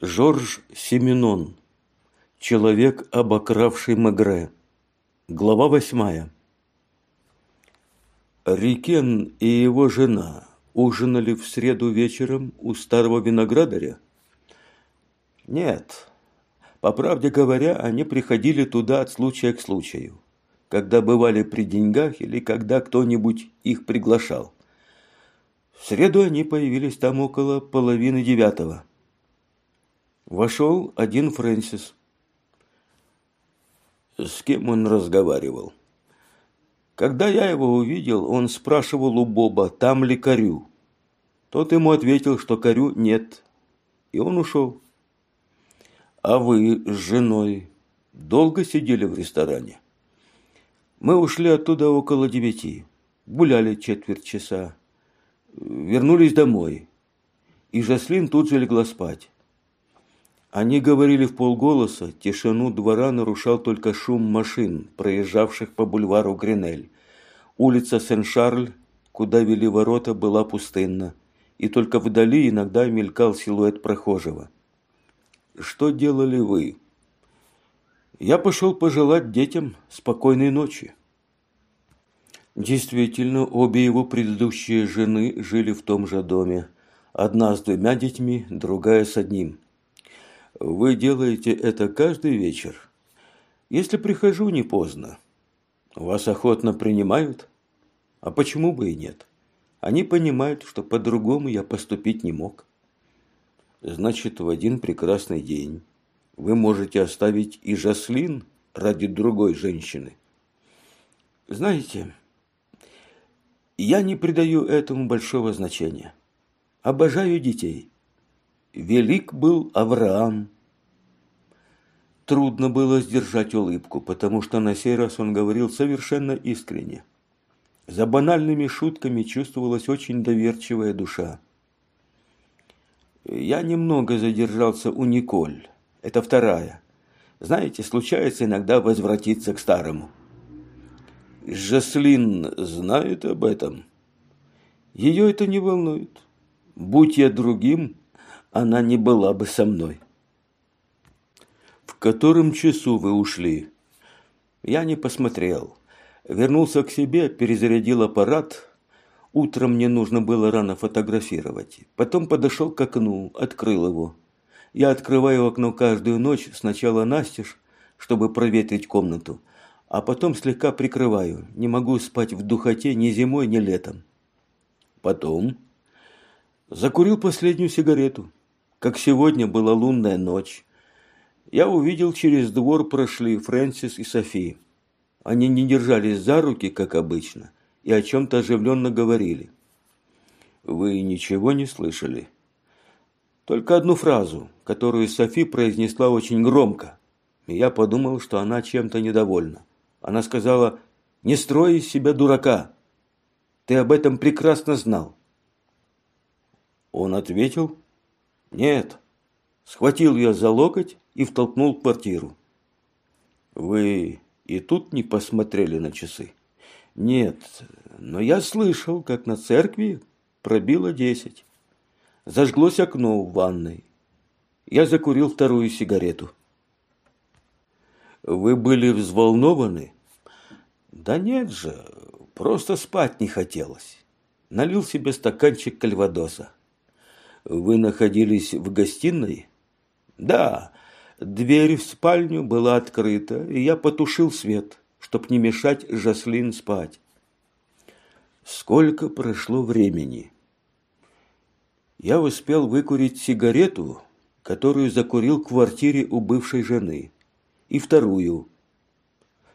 Жорж Семенон. Человек, обокравший Мегре. Глава восьмая. Рикен и его жена ужинали в среду вечером у старого виноградаря? Нет. По правде говоря, они приходили туда от случая к случаю, когда бывали при деньгах или когда кто-нибудь их приглашал. В среду они появились там около половины девятого. Вошел один Фрэнсис. С кем он разговаривал? Когда я его увидел, он спрашивал у Боба, там ли Корю. Тот ему ответил, что Корю нет, и он ушел. А вы с женой долго сидели в ресторане? Мы ушли оттуда около девяти, гуляли четверть часа, вернулись домой, и Жаслин тут же легла спать. Они говорили в полголоса, тишину двора нарушал только шум машин, проезжавших по бульвару Гринель. Улица Сен-Шарль, куда вели ворота, была пустынна, и только вдали иногда мелькал силуэт прохожего. «Что делали вы?» «Я пошел пожелать детям спокойной ночи». Действительно, обе его предыдущие жены жили в том же доме. Одна с двумя детьми, другая с одним – вы делаете это каждый вечер? Если прихожу не поздно, вас охотно принимают? А почему бы и нет? Они понимают, что по-другому я поступить не мог. Значит, в один прекрасный день вы можете оставить и Жаслин ради другой женщины. Знаете, я не придаю этому большого значения. Обожаю детей велик был Авраам. Трудно было сдержать улыбку, потому что на сей раз он говорил совершенно искренне. За банальными шутками чувствовалась очень доверчивая душа. Я немного задержался у Николь. Это вторая. Знаете, случается иногда возвратиться к старому. Жаслин знает об этом. Ее это не волнует. Будь я другим, она не была бы со мной. В котором часу вы ушли? Я не посмотрел. Вернулся к себе, перезарядил аппарат. Утром мне нужно было рано фотографировать. Потом подошел к окну, открыл его. Я открываю окно каждую ночь, сначала настежь, чтобы проветрить комнату, а потом слегка прикрываю. Не могу спать в духоте ни зимой, ни летом. Потом закурил последнюю сигарету как сегодня была лунная ночь. Я увидел, через двор прошли Фрэнсис и Софи. Они не держались за руки, как обычно, и о чем-то оживленно говорили. Вы ничего не слышали? Только одну фразу, которую Софи произнесла очень громко. И я подумал, что она чем-то недовольна. Она сказала, «Не строй из себя дурака. Ты об этом прекрасно знал». Он ответил, «Нет». Схватил я за локоть и втолкнул в квартиру. «Вы и тут не посмотрели на часы?» «Нет, но я слышал, как на церкви пробило десять. Зажглось окно в ванной. Я закурил вторую сигарету». «Вы были взволнованы?» «Да нет же, просто спать не хотелось». Налил себе стаканчик кальвадоса. Вы находились в гостиной? Да, дверь в спальню была открыта, и я потушил свет, чтоб не мешать Жаслин спать. Сколько прошло времени? Я успел выкурить сигарету, которую закурил в квартире у бывшей жены, и вторую.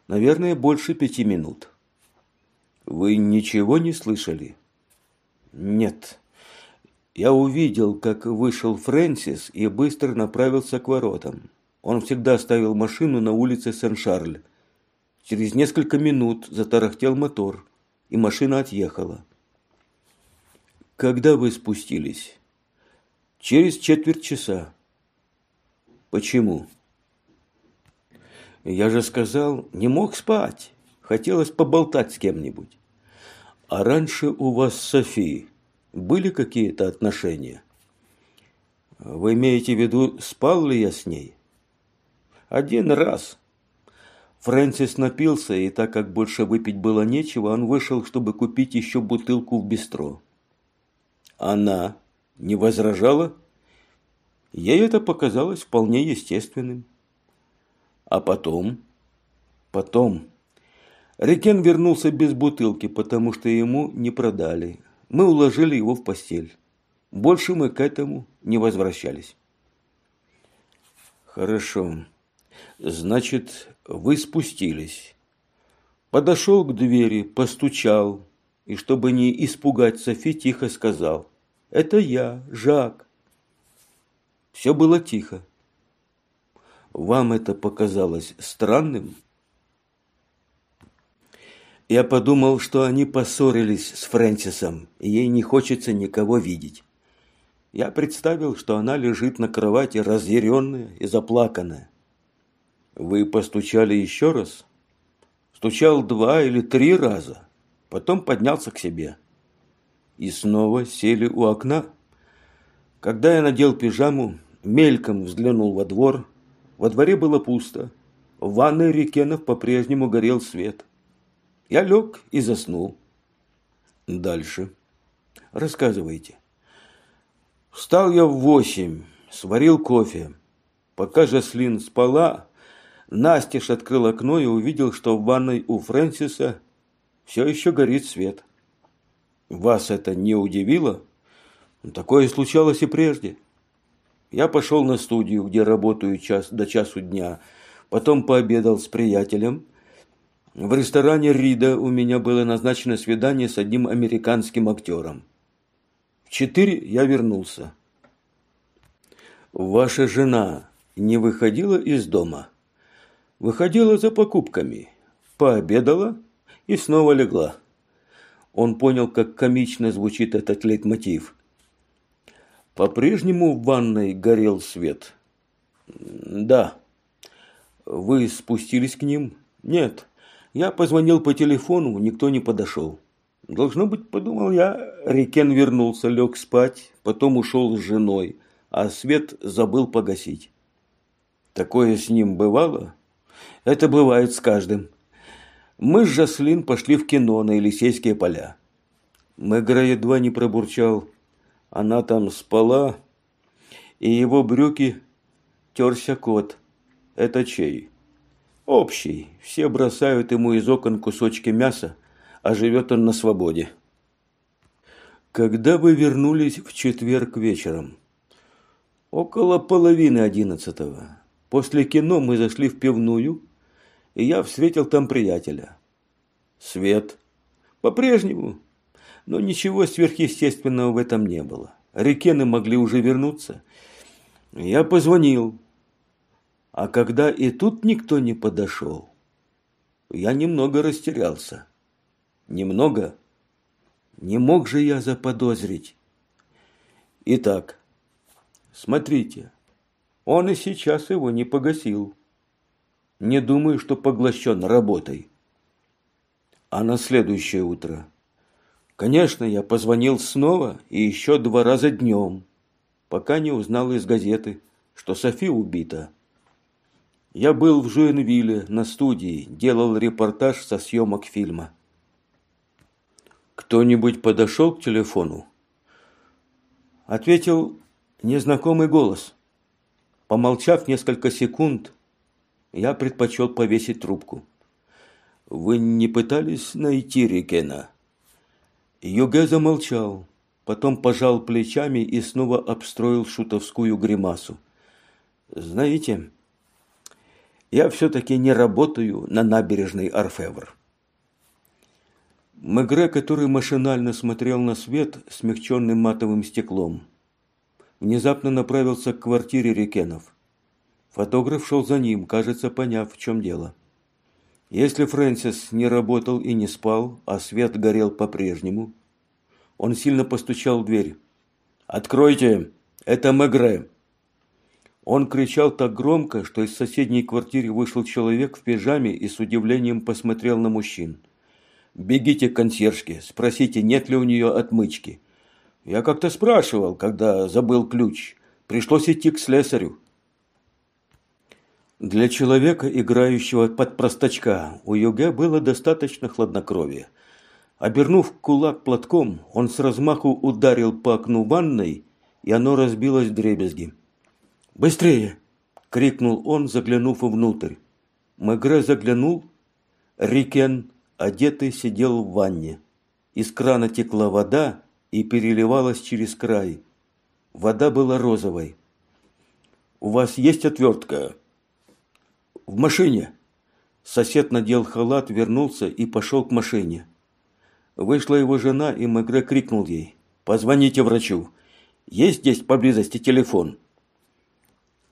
Наверное, больше пяти минут. Вы ничего не слышали? Нет. Я увидел, как вышел Фрэнсис и быстро направился к воротам. Он всегда ставил машину на улице Сен-Шарль. Через несколько минут затарахтел мотор, и машина отъехала. Когда вы спустились? Через четверть часа. Почему? Я же сказал, не мог спать. Хотелось поболтать с кем-нибудь. А раньше у вас София были какие-то отношения? Вы имеете в виду, спал ли я с ней? Один раз. Фрэнсис напился, и так как больше выпить было нечего, он вышел, чтобы купить еще бутылку в бистро. Она не возражала? Ей это показалось вполне естественным. А потом? Потом. Рекен вернулся без бутылки, потому что ему не продали. Мы уложили его в постель. Больше мы к этому не возвращались. Хорошо. Значит, вы спустились. Подошел к двери, постучал, и, чтобы не испугать Софи, тихо сказал. Это я, Жак. Все было тихо. Вам это показалось странным? Я подумал, что они поссорились с Фрэнсисом, и ей не хочется никого видеть. Я представил, что она лежит на кровати разъяренная и заплаканная. Вы постучали еще раз? Стучал два или три раза, потом поднялся к себе. И снова сели у окна. Когда я надел пижаму, мельком взглянул во двор. Во дворе было пусто. В ванной Рикенов по-прежнему горел свет. Я лег и заснул. Дальше. Рассказывайте. Встал я в восемь, сварил кофе. Пока Жаслин спала, Настеж открыл окно и увидел, что в ванной у Фрэнсиса все еще горит свет. Вас это не удивило? Такое случалось и прежде. Я пошел на студию, где работаю час до часу дня, потом пообедал с приятелем – в ресторане Рида у меня было назначено свидание с одним американским актером. В четыре я вернулся. Ваша жена не выходила из дома? Выходила за покупками, пообедала и снова легла. Он понял, как комично звучит этот лейтмотив. По-прежнему в ванной горел свет. Да. Вы спустились к ним? Нет. Я позвонил по телефону, никто не подошел. Должно быть, подумал я, Рикен вернулся, лег спать, потом ушел с женой, а свет забыл погасить. Такое с ним бывало? Это бывает с каждым. Мы с Жаслин пошли в кино на Елисейские поля. Мегра едва не пробурчал. Она там спала, и его брюки терся кот. Это чей? Общий. Все бросают ему из окон кусочки мяса, а живет он на свободе. Когда вы вернулись в четверг вечером? Около половины одиннадцатого. После кино мы зашли в пивную, и я встретил там приятеля. Свет. По-прежнему. Но ничего сверхъестественного в этом не было. Рекены могли уже вернуться. Я позвонил. А когда и тут никто не подошел, я немного растерялся. Немного? Не мог же я заподозрить. Итак, смотрите, он и сейчас его не погасил. Не думаю, что поглощен работой. А на следующее утро? Конечно, я позвонил снова и еще два раза днем, пока не узнал из газеты, что Софи убита. Я был в Жуэнвилле на студии, делал репортаж со съемок фильма. Кто-нибудь подошел к телефону? Ответил незнакомый голос. Помолчав несколько секунд, я предпочел повесить трубку. Вы не пытались найти Рикена? Юге замолчал, потом пожал плечами и снова обстроил шутовскую гримасу. Знаете, я все-таки не работаю на набережной Орфевр. Мегре, который машинально смотрел на свет, смягченным матовым стеклом, внезапно направился к квартире Рекенов. Фотограф шел за ним, кажется, поняв, в чем дело. Если Фрэнсис не работал и не спал, а свет горел по-прежнему, он сильно постучал в дверь. «Откройте! Это Мегре!» Он кричал так громко, что из соседней квартиры вышел человек в пижаме и с удивлением посмотрел на мужчин. «Бегите к консьержке, спросите, нет ли у нее отмычки». «Я как-то спрашивал, когда забыл ключ. Пришлось идти к слесарю. Для человека, играющего под простачка, у Юге было достаточно хладнокровия. Обернув кулак платком, он с размаху ударил по окну ванной, и оно разбилось в дребезги. «Быстрее!» – крикнул он, заглянув внутрь. Мегре заглянул. Рикен, одетый, сидел в ванне. Из крана текла вода и переливалась через край. Вода была розовой. «У вас есть отвертка?» В машине. Сосед надел халат, вернулся и пошел к машине. Вышла его жена, и Мегре крикнул ей. «Позвоните врачу. Есть здесь поблизости телефон?»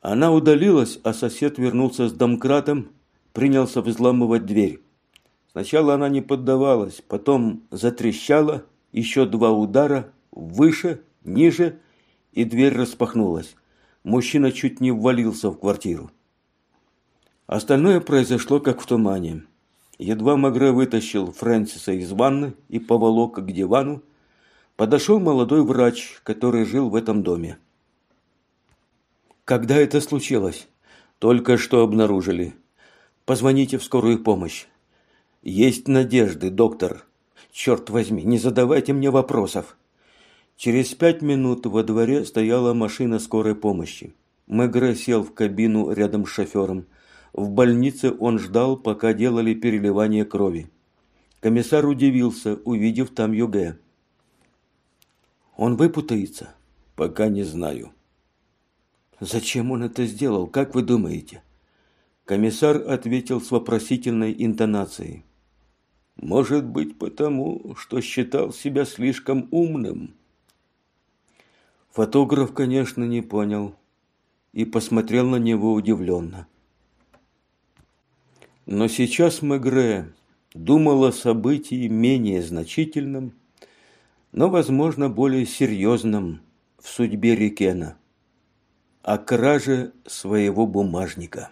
Она удалилась, а сосед вернулся с домкратом, принялся взламывать дверь. Сначала она не поддавалась, потом затрещала, еще два удара, выше, ниже, и дверь распахнулась. Мужчина чуть не ввалился в квартиру. Остальное произошло как в тумане. Едва Магре вытащил Фрэнсиса из ванны и поволок к дивану, подошел молодой врач, который жил в этом доме. Когда это случилось? Только что обнаружили. Позвоните в скорую помощь. Есть надежды, доктор. Черт возьми, не задавайте мне вопросов. Через пять минут во дворе стояла машина скорой помощи. Мегре сел в кабину рядом с шофером – в больнице он ждал, пока делали переливание крови. Комиссар удивился, увидев там Юге. «Он выпутается?» «Пока не знаю». «Зачем он это сделал, как вы думаете?» Комиссар ответил с вопросительной интонацией. «Может быть, потому, что считал себя слишком умным». Фотограф, конечно, не понял и посмотрел на него удивленно. Но сейчас Мегре думал о событии менее значительном, но, возможно, более серьезном в судьбе Рикена, о краже своего бумажника.